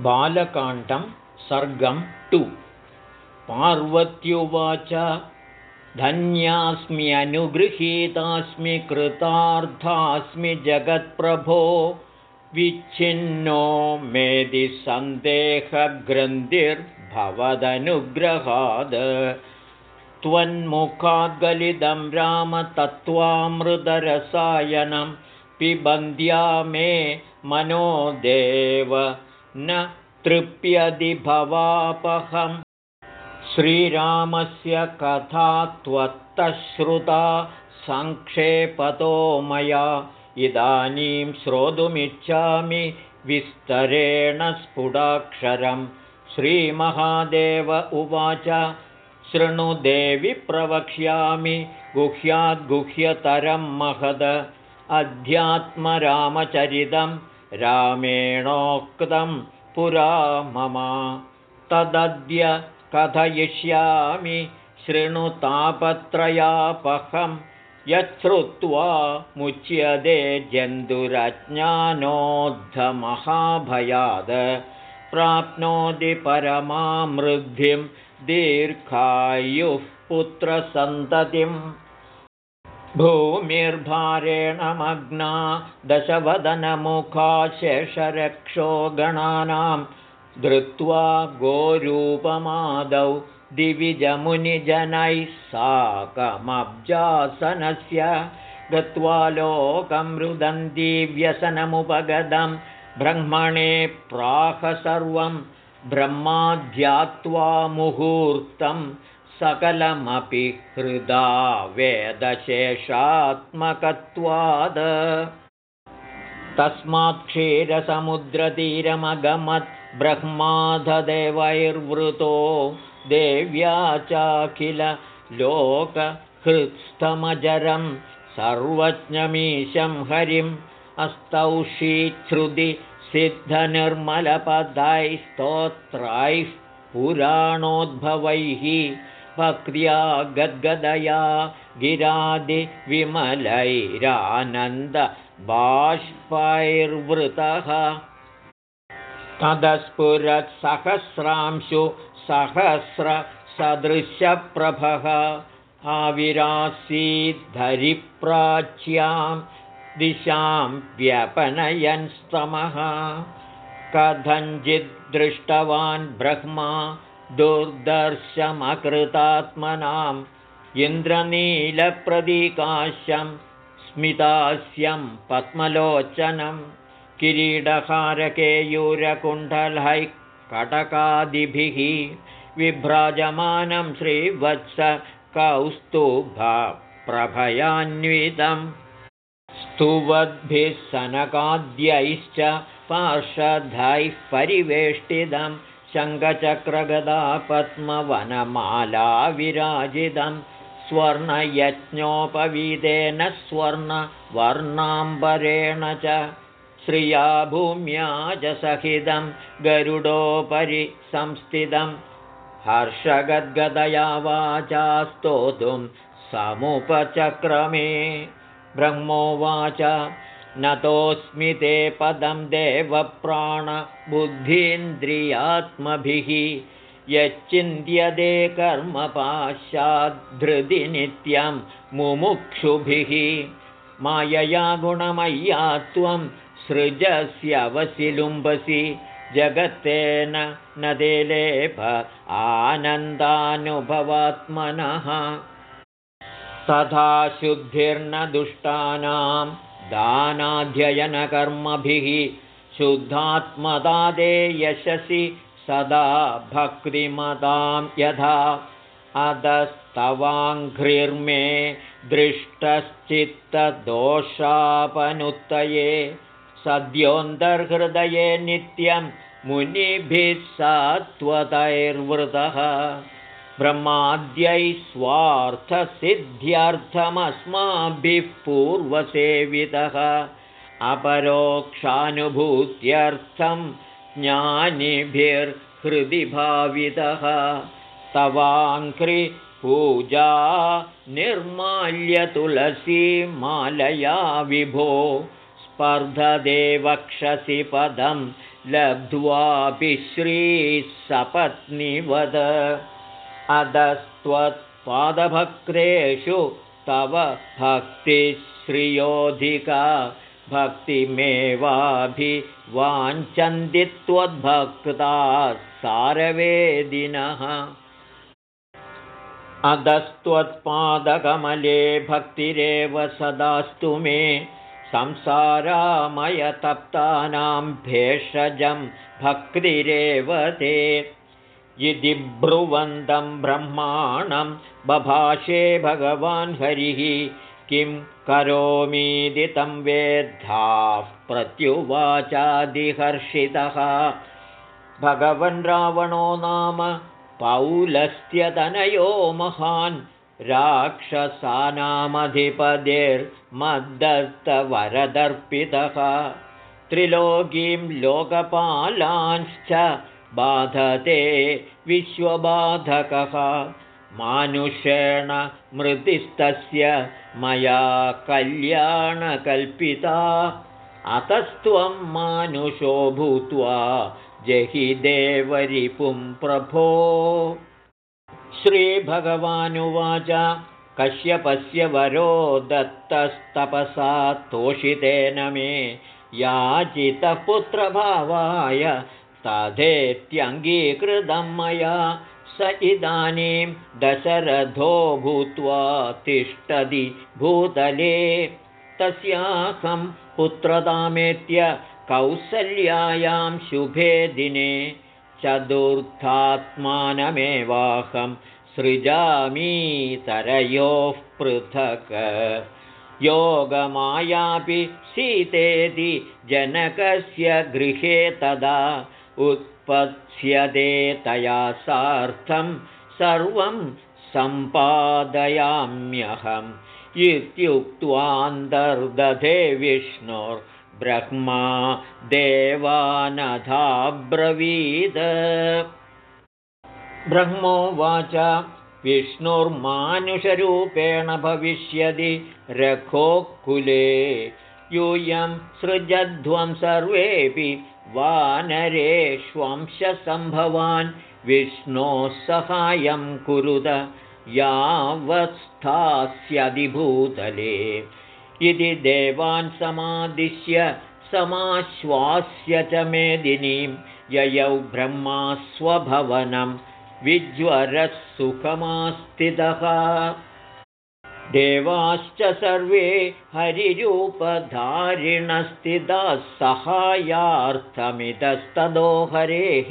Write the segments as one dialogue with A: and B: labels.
A: बालकाण्डं सर्गं two. पार्वत्युवाच धन्यास्म्यनुगृहीतास्मि कृतार्थास्मि जगत्प्रभो विच्छिन्नो मेदि सन्देहग्रन्थिर्भवदनुग्रहाद्। त्वन्मुखाद्गलितं रामतत्त्वामृतरसायनं पिबन्द्या मे मनो देव न तृप्यदि भवापहम् श्रीरामस्य कथा त्वत्तश्रुता सङ्क्षेपतो मया। इदानीं श्रोतुमिच्छामि विस्तरेण स्फुटाक्षरं श्रीमहादेव उवाच शृणुदेवि प्रवक्ष्यामि गुह्याद्गुह्यतरं महद। अध्यात्मरामचरितं रामेणोक्तं पुरा मम। तदद्य कथयिष्यामि शृणुतापत्रयापहं यच्छ्रुत्वा मुच्यते जन्तुरज्ञानोद्धमहाभयाद। प्राप्नोति परमामृद्धिं दीर्घायुः पुत्रसन्ततिम् भूमिर्भारेण मग्ना दशवदनमुखा शेषरक्षो गणानां धृत्वा गोरूपमादौ दिविजमुनिजनैः साकमब्जासनस्य गत्वा लोकं रुदन्ती व्यसनमुपगतं ब्रह्मणे प्राह सर्वं ब्रह्माध्यात्वा मुहूर्तं सकलमपि हृदा वेदशेषात्मकत्वाद। तस्मात् क्षीरसमुद्रतीरमगमत् ब्रह्माधदेवैर्वृतो देव्या चाखिल लोकहृत्स्थमजरं सर्वज्ञमीशं हरिम् अस्तौषीच्छ्रुति सिद्धनिर्मलपदैस्तोत्रैः पुराणोद्भवैः भक्त्या गद्गदया गिरादिविमलैरानन्दबाष्पैर्वृतः तदस्फुरत्सहस्रांशु सहस्रसदृशप्रभः आविरासीद्धरिप्राच्यां दिशां व्यपनयन् स्तमः। कथञ्चिद्दृष्टवान् ब्रह्मा दुर्दर्शमकृतात्मनाम् इन्द्रनीलप्रदीकाश्यं स्मितास्यं पद्मलोचनम् किरीडहारकेयूरकुण्डलैः कटकादिभिः विभ्राजमानं श्रीवत्स कौस्तुभप्रभयान्वितं स्तुवद्भिः सनकाद्यैश्च पार्षधैः परिवेष्टितं शङ्खचक्रगदा पद्मवनमाला विराजितं स्वर्णयज्ञोपवीतेन स्वर्णवर्णाम्बरेण च श्रिया भूम्या च सहितं गरुडोपरि संस्थितं हर्षगद्गदया वाचा स्तोतुं समुपचक्रमे ब्रह्मोवाच नतोऽस्मि ते पदं देवप्राणबुद्धीन्द्रियात्मभिः। यच्चिन्त्यदे कर्मपाशाद्धृति नित्यं मुमुक्षुभिः। मायया गुणमय्या त्वं सृजस्यवसिलुम्बसि। जगत्तेन न दे लेप आनन्दानुभवात्मनः। तथा शुद्धिर्न दुष्टानां दानाध्ययनकर्मभिः शुद्धात्मदादे यशसि सदा भक्तिमदां यथा अधस्तवाङ्घ्रिर्मे दृष्टश्चित्तदोषापनुत्तये सद्योऽन्तर्हृदये नित्यं मुनिभिः सात्वतैर्वृतः ब्रह्माद्यै स्वार्थसिद्ध्यर्थमस्माभिः पूर्वसेवितः अपरोक्षानुभूत्यर्थं ज्ञानिभिर्हृदि भावितः तवाङ्घ्रिपूजा निर्माल्यतुलसीमालया विभो स्पर्धदे वक्षसि पदं लब्ध्वापि श्रीसपत्निवद अधस्त्वत्पादभक्तेषु तव भक्तिश्रियोधिका भक्तिमेवाभिवाञ्छन्ति त्वद्भक्ताः सारवेदिनः। अधस्त्वत्पादकमले भक्तिरेव सदास्तु मे संसारामयतप्तानां भेषजं भक्तिरेव ते यदि ब्रुवन्तं ब्रह्माणं बभाषे भगवान् हरिः किं करोमीदि तं वेद्धाः प्रत्युवाचादिहर्षितः। भगवन् रावणो नाम पौलस्त्यतनयो महान् राक्षसानामधिपतिर्मद्दत्तवरदर्पितः। त्रिलोकीं लोकपालांश्च बाधते विश्वबाधकः। मानुषेण मृतिस्तस्य मया कल्याणकल्पिता। अतस्त्वं मानुषो भूत्वा जहि देवरिपुं प्रभो। श्रीभगवानुवाच कश्यपस्य वरो दत्तस्तपसा तोषितेन मे याचितः पुत्रभावाय तथेत्यङ्गीकृतं मया स इदानीं दशरथो भूत्वा तिष्ठति भूतले। तस्याहं पुत्रतामेत्य कौसल्यायां शुभे दिने चतुर्थात्मानमेवाहं सृजामीतरयोः पृथक्। योगमायापि सीतेति जनकस्य गृहे तदा उत्पत्स्यते तया सार्थं सर्वं सम्पादयाम्यहम् इत्युक्त्वान्तर्दधे विष्णुर्ब्रह्मा देवानथाब्रवीद ब्रह्मोवाच विष्णुर्मानुषरूपेण भविष्यति रघोकुले यूयं सृजध्वं सर्वेऽपि वानरेष्वंशसम्भवान् विष्णोः सहायं कुरुत यावस्थास्यधिभूतले इति देवान् समादिश्य समाश्वास्य च मेदिनीं ययौ ब्रह्मा स्वभवनं विज्वरः सुखमास्थितः देवाश्च सर्वे हरिरूपधारिणस्थिताः सहायार्थमितस्तदो हरेः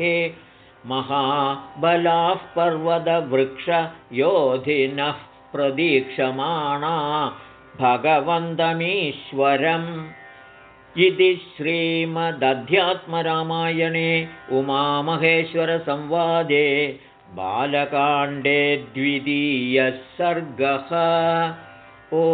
A: महाबलाः पर्वतवृक्षयोधिनः प्रदीक्षमाणा भगवन्तमीश्वरम् इति श्रीमदध्यात्मरामायणे उमामहेश्वरसंवादे बालकाण्डे द्वितीयः सर्गः। ओ